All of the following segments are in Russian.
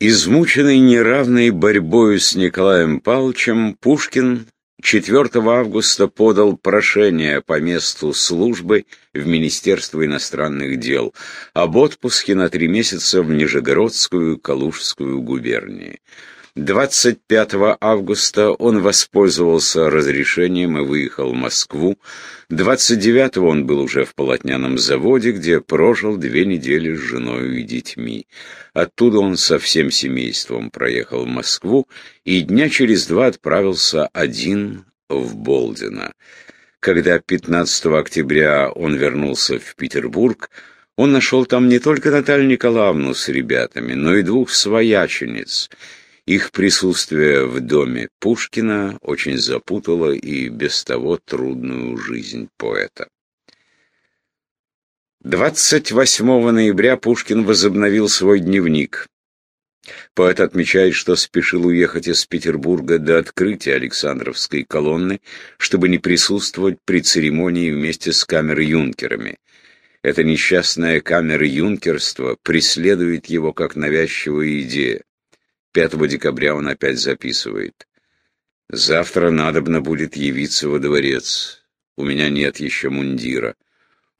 Измученный неравной борьбою с Николаем Павловичем, Пушкин 4 августа подал прошение по месту службы в Министерство иностранных дел об отпуске на три месяца в Нижегородскую Калужскую губернии. 25 августа он воспользовался разрешением и выехал в Москву. 29 он был уже в полотняном заводе, где прожил две недели с женой и детьми. Оттуда он со всем семейством проехал в Москву и дня через два отправился один в Болдино. Когда 15 октября он вернулся в Петербург, он нашел там не только Наталью Николаевну с ребятами, но и двух своячениц — их присутствие в доме Пушкина очень запутало и без того трудную жизнь поэта. 28 ноября Пушкин возобновил свой дневник. Поэт отмечает, что спешил уехать из Петербурга до открытия Александровской колонны, чтобы не присутствовать при церемонии вместе с камер-юнкерами. Эта несчастная камера юнкерства преследует его как навязчивая идея. 5 декабря он опять записывает. «Завтра надобно будет явиться во дворец. У меня нет еще мундира.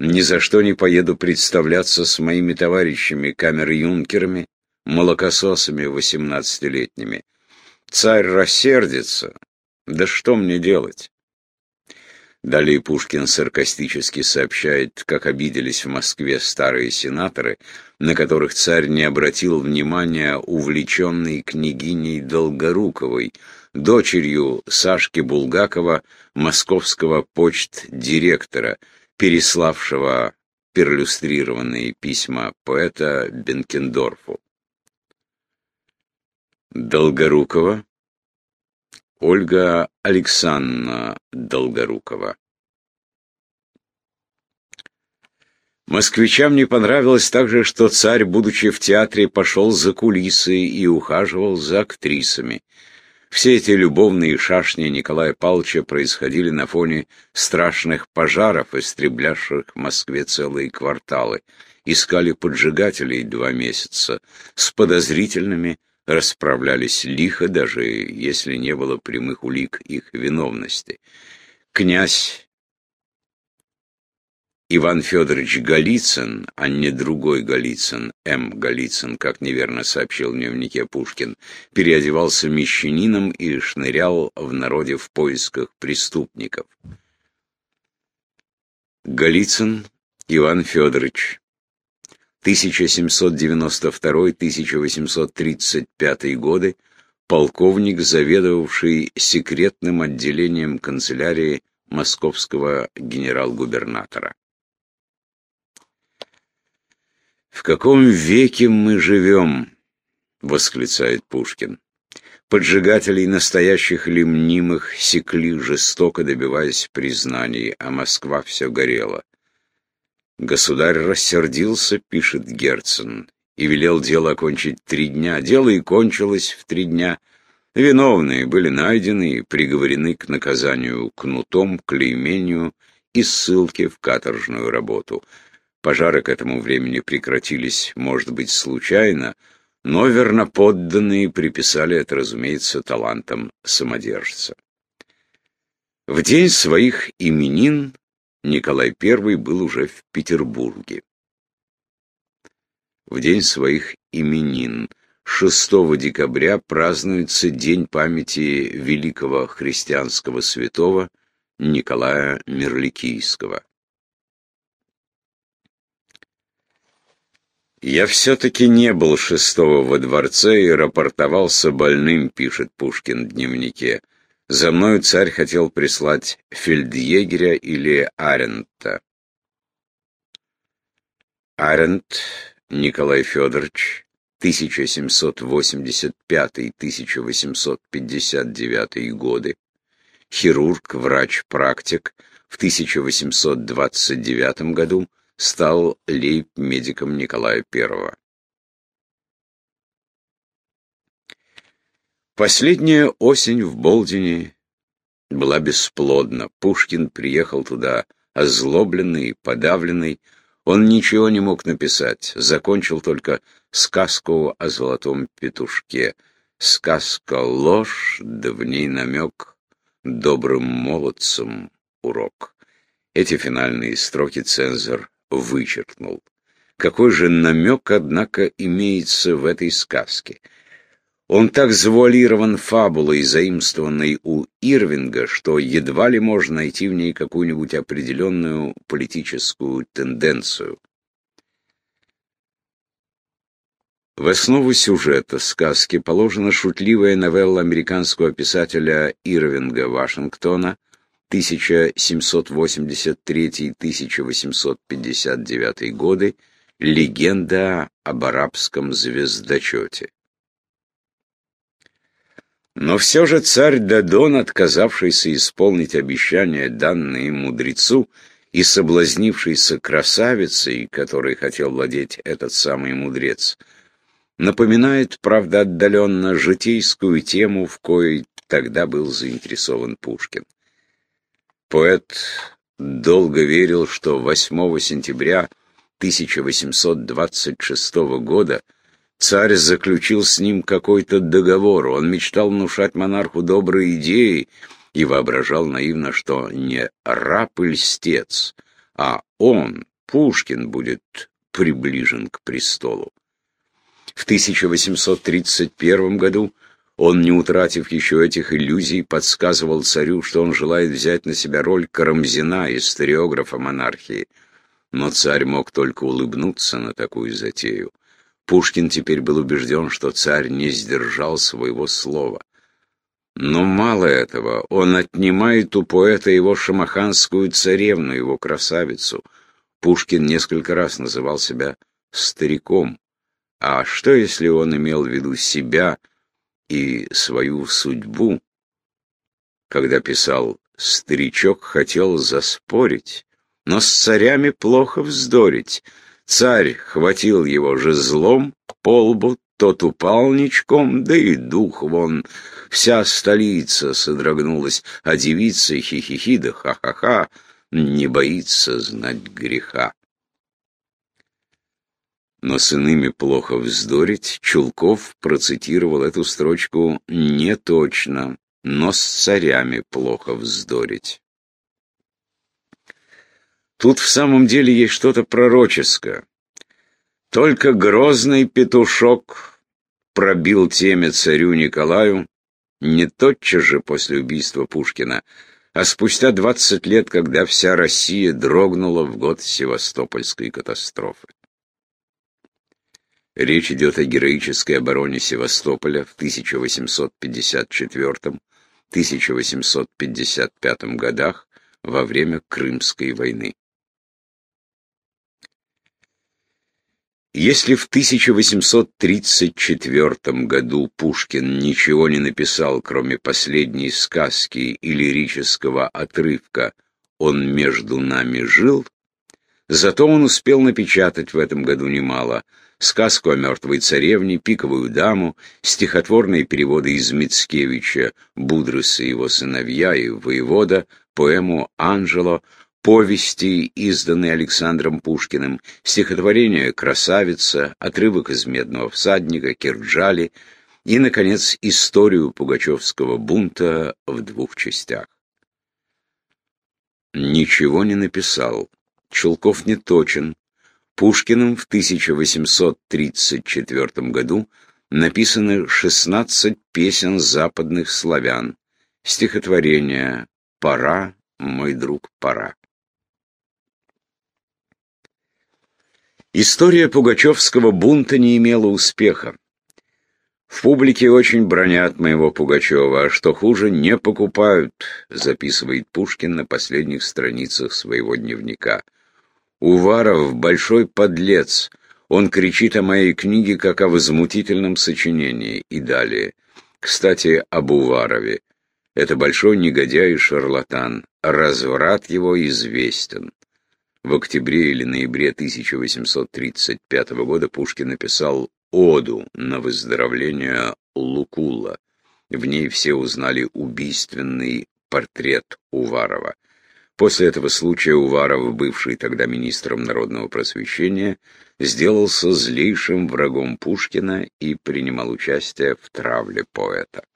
Ни за что не поеду представляться с моими товарищами, камер-юнкерами, молокососами восемнадцатилетними. Царь рассердится. Да что мне делать?» Далее Пушкин саркастически сообщает, как обиделись в Москве старые сенаторы, на которых царь не обратил внимания увлеченной княгиней Долгоруковой, дочерью Сашки Булгакова, московского почт-директора, переславшего перлюстрированные письма поэта Бенкендорфу. Долгорукова Ольга Александровна Долгорукова. Москвичам не понравилось также, что царь, будучи в театре, пошел за кулисы и ухаживал за актрисами. Все эти любовные шашни Николая Павловича происходили на фоне страшных пожаров, истреблявших в Москве целые кварталы. Искали поджигателей два месяца с подозрительными расправлялись лихо, даже если не было прямых улик их виновности. Князь Иван Федорович Голицын, а не другой Голицын, М. Голицын, как неверно сообщил в дневнике Пушкин, переодевался мещанином и шнырял в народе в поисках преступников. Голицын Иван Федорович 1792-1835 годы, полковник, заведовавший секретным отделением канцелярии московского генерал-губернатора. «В каком веке мы живем?» — восклицает Пушкин. Поджигателей настоящих или мнимых секли жестоко добиваясь признаний, а Москва все горела. Государь рассердился, пишет Герцен, и велел дело окончить три дня. Дело и кончилось в три дня. Виновные были найдены и приговорены к наказанию кнутом, клеймению и ссылке в каторжную работу. Пожары к этому времени прекратились, может быть, случайно, но верноподданные приписали это, разумеется, талантам самодержца. В день своих именин Николай I был уже в Петербурге. В день своих именин 6 декабря празднуется День памяти великого христианского святого Николая Мерликийского. «Я все-таки не был шестого во дворце и рапортовался больным», — пишет Пушкин в дневнике. За мною царь хотел прислать фельдъегеря или Арента. Арент Николай Федорович, 1785-1859 годы, хирург, врач-практик, в 1829 году стал лейб-медиком Николая I. Последняя осень в Болдине была бесплодна. Пушкин приехал туда озлобленный, подавленный. Он ничего не мог написать, закончил только сказку о золотом петушке. Сказка ложь, да в ней намек добрым молодцам урок. Эти финальные строки цензор вычеркнул. Какой же намек, однако, имеется в этой сказке? Он так завуалирован фабулой, заимствованной у Ирвинга, что едва ли можно найти в ней какую-нибудь определенную политическую тенденцию. В основу сюжета сказки положена шутливая новелла американского писателя Ирвинга Вашингтона 1783-1859 годы «Легенда об арабском звездочете». Но все же царь Дадон, отказавшийся исполнить обещания, данные мудрецу, и соблазнившийся красавицей, которой хотел владеть этот самый мудрец, напоминает, правда, отдаленно житейскую тему, в коей тогда был заинтересован Пушкин. Поэт долго верил, что 8 сентября 1826 года Царь заключил с ним какой-то договор. Он мечтал внушать монарху добрые идеи и воображал наивно, что не раб и льстец, а он, Пушкин, будет приближен к престолу. В 1831 году он, не утратив еще этих иллюзий, подсказывал царю, что он желает взять на себя роль Карамзина, историографа монархии. Но царь мог только улыбнуться на такую затею. Пушкин теперь был убежден, что царь не сдержал своего слова. Но мало этого, он отнимает у поэта его шамаханскую царевну, его красавицу. Пушкин несколько раз называл себя стариком. А что, если он имел в виду себя и свою судьбу, когда писал «Старичок хотел заспорить, но с царями плохо вздорить». Царь хватил его жезлом по лбу, тот упал ничком, да и дух вон. Вся столица содрогнулась, а девица хихихи да ха-ха-ха не боится знать греха. Но с иными плохо вздорить, Чулков процитировал эту строчку не точно, но с царями плохо вздорить. Тут в самом деле есть что-то пророческое. Только грозный петушок пробил теме царю Николаю не тотчас же после убийства Пушкина, а спустя двадцать лет, когда вся Россия дрогнула в год Севастопольской катастрофы. Речь идет о героической обороне Севастополя в 1854-1855 годах во время Крымской войны. Если в 1834 году Пушкин ничего не написал, кроме последней сказки и лирического отрывка «Он между нами жил», зато он успел напечатать в этом году немало. Сказку о мертвой царевне, пиковую даму, стихотворные переводы из Мицкевича «Будрыс и его сыновья» и «Воевода», поэму «Анжело», повести, изданные Александром Пушкиным, стихотворение «Красавица», отрывок из «Медного всадника», «Кирджали» и, наконец, историю пугачевского бунта в двух частях. Ничего не написал. Чулков не точен. Пушкиным в 1834 году написаны 16 песен западных славян, стихотворение «Пора, мой друг, пора». История пугачевского бунта не имела успеха. В публике очень бронят моего Пугачева, а что хуже, не покупают, записывает Пушкин на последних страницах своего дневника. Уваров — большой подлец. Он кричит о моей книге, как о возмутительном сочинении. И далее. Кстати, об Уварове. Это большой негодяй и шарлатан. Разврат его известен. В октябре или ноябре 1835 года Пушкин написал «Оду на выздоровление Лукула». В ней все узнали убийственный портрет Уварова. После этого случая Уваров, бывший тогда министром народного просвещения, сделался злейшим врагом Пушкина и принимал участие в травле поэта.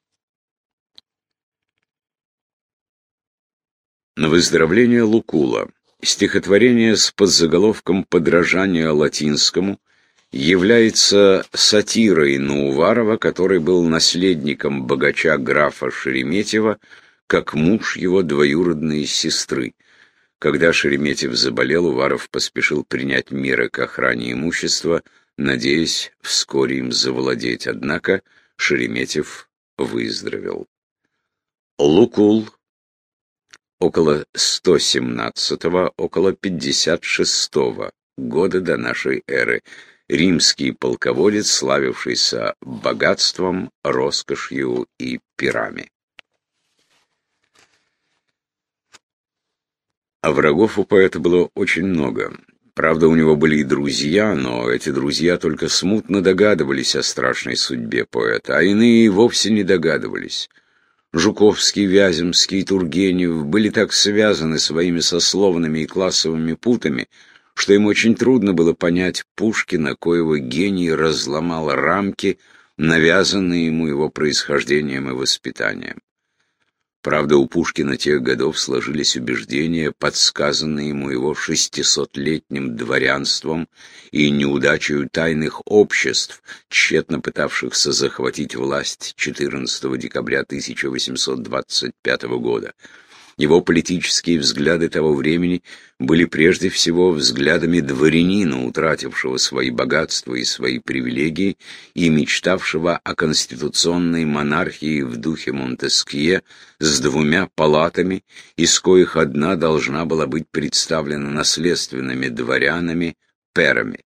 На выздоровление Лукула стихотворение с подзаголовком «Подражание латинскому» является сатирой на Уварова, который был наследником богача графа Шереметьева, как муж его двоюродной сестры. Когда Шереметьев заболел, Уваров поспешил принять меры к охране имущества, надеясь вскоре им завладеть. Однако Шереметьев выздоровел. Лукул около 117-го, около 56-го года до нашей эры. Римский полководец, славившийся богатством, роскошью и пирами. А врагов у поэта было очень много. Правда, у него были и друзья, но эти друзья только смутно догадывались о страшной судьбе поэта, а иные и вовсе не догадывались. Жуковский, Вяземский, Тургенев были так связаны своими сословными и классовыми путами, что им очень трудно было понять Пушкина, коего гений разломал рамки, навязанные ему его происхождением и воспитанием. Правда, у Пушкина тех годов сложились убеждения, подсказанные ему его шестисотлетним дворянством и неудачей тайных обществ, тщетно пытавшихся захватить власть 14 декабря 1825 года. Его политические взгляды того времени были прежде всего взглядами дворянина, утратившего свои богатства и свои привилегии и мечтавшего о конституционной монархии в духе Монтескье с двумя палатами, из коих одна должна была быть представлена наследственными дворянами, перами.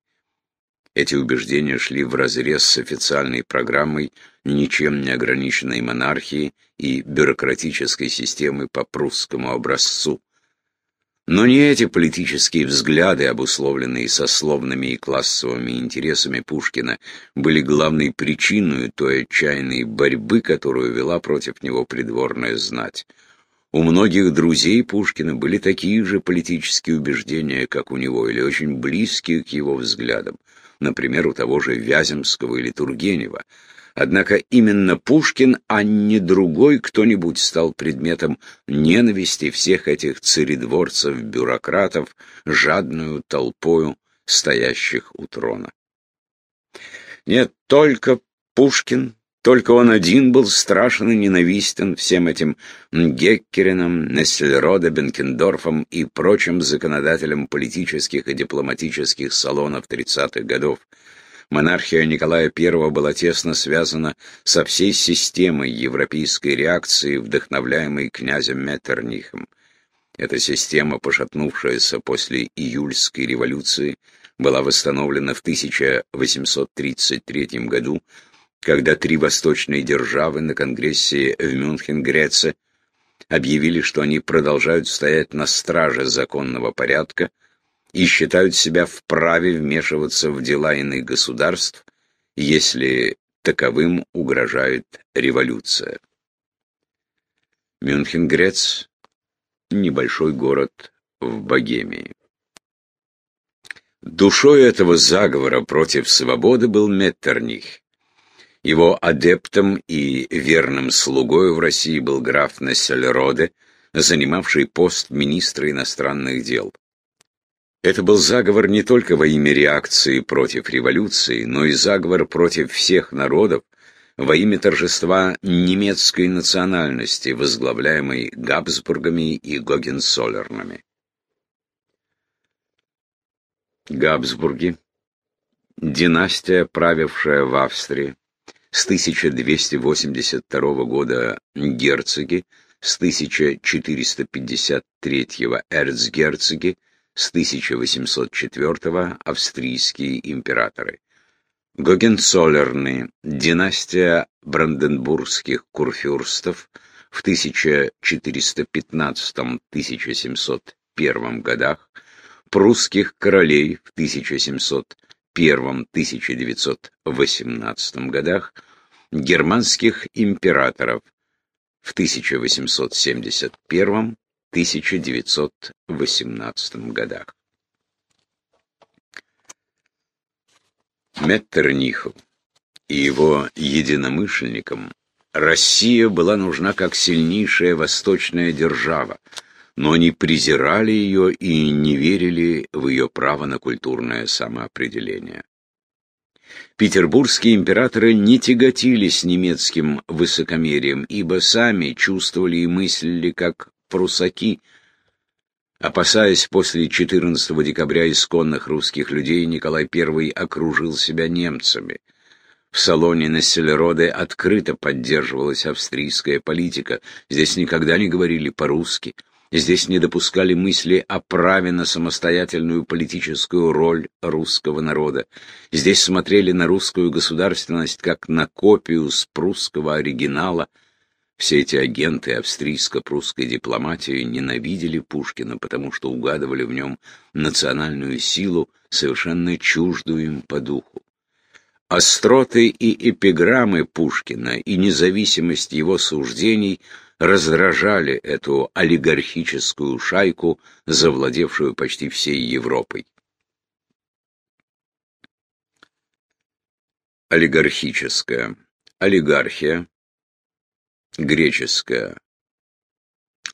Эти убеждения шли вразрез с официальной программой ничем не ограниченной монархии и бюрократической системы по прусскому образцу. Но не эти политические взгляды, обусловленные сословными и классовыми интересами Пушкина, были главной причиной той отчаянной борьбы, которую вела против него придворная знать. У многих друзей Пушкина были такие же политические убеждения, как у него, или очень близкие к его взглядам например, у того же Вяземского или Тургенева. Однако именно Пушкин, а не другой кто-нибудь стал предметом ненависти всех этих царедворцев-бюрократов, жадную толпою стоящих у трона. Нет, только Пушкин только он один был страшен и ненавистен всем этим Геккеринам, Нессельроде, Бенкендорфам и прочим законодателям политических и дипломатических салонов 30-х годов. Монархия Николая I была тесно связана со всей системой европейской реакции, вдохновляемой князем Меттернихом. Эта система, пошатнувшаяся после июльской революции, была восстановлена в 1833 году когда три восточные державы на Конгрессе в Мюнхен-Греце объявили, что они продолжают стоять на страже законного порядка и считают себя вправе вмешиваться в дела иных государств, если таковым угрожает революция. Мюнхен-Грец – небольшой город в Богемии. Душой этого заговора против свободы был Меттерних, его адептом и верным слугой в России был граф Нессельроде, занимавший пост министра иностранных дел. Это был заговор не только во имя реакции против революции, но и заговор против всех народов, во имя торжества немецкой национальности, возглавляемой Габсбургами и Гогенсолернами. Габсбурги – династия, правившая в Австрии, с 1282 года герцоги, с 1453 эрцгерцоги, с 1804 австрийские императоры. Гогенцоллерны, династия бранденбургских курфюрстов в 1415-1701 годах, прусских королей в 1700 1918 годах германских императоров в 1871 1918 годах. Меттерниху и его единомышленникам Россия была нужна как сильнейшая восточная держава, но они презирали ее и не верили в ее право на культурное самоопределение. Петербургские императоры не тяготились немецким высокомерием, ибо сами чувствовали и мыслили как прусаки, Опасаясь после 14 декабря исконных русских людей, Николай I окружил себя немцами. В салоне на Селероде открыто поддерживалась австрийская политика. Здесь никогда не говорили по-русски. Здесь не допускали мысли о праве на самостоятельную политическую роль русского народа. Здесь смотрели на русскую государственность как на копию с прусского оригинала – все эти агенты австрийско-прусской дипломатии ненавидели Пушкина, потому что угадывали в нем национальную силу, совершенно чуждую им по духу. Остроты и эпиграммы Пушкина и независимость его суждений раздражали эту олигархическую шайку, завладевшую почти всей Европой. Олигархическая. Олигархия Греческая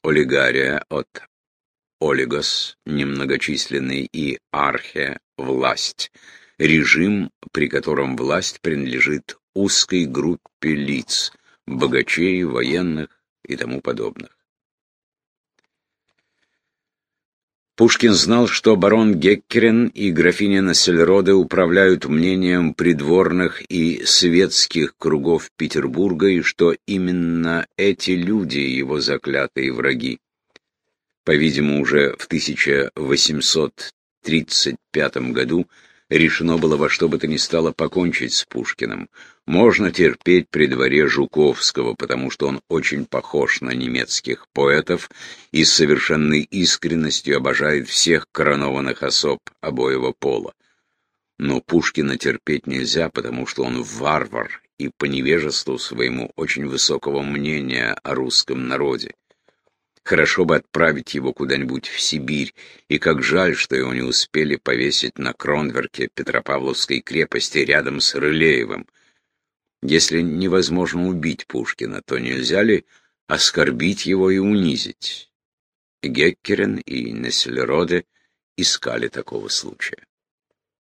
олигария от олигос, немногочисленный, и архе – власть, режим, при котором власть принадлежит узкой группе лиц, богачей, военных и тому подобных. Пушкин знал, что барон Геккерен и графиня Нассельроде управляют мнением придворных и светских кругов Петербурга, и что именно эти люди его заклятые враги. По-видимому, уже в 1835 году решено было во что бы то ни стало покончить с Пушкиным. Можно терпеть при дворе Жуковского, потому что он очень похож на немецких поэтов и с совершенной искренностью обожает всех коронованных особ обоего пола. Но Пушкина терпеть нельзя, потому что он варвар и по невежеству своему очень высокого мнения о русском народе. Хорошо бы отправить его куда-нибудь в Сибирь, и как жаль, что его не успели повесить на Кронверке Петропавловской крепости рядом с Рылеевым. Если невозможно убить Пушкина, то нельзя ли оскорбить его и унизить? Геккерен и Нессельроде искали такого случая.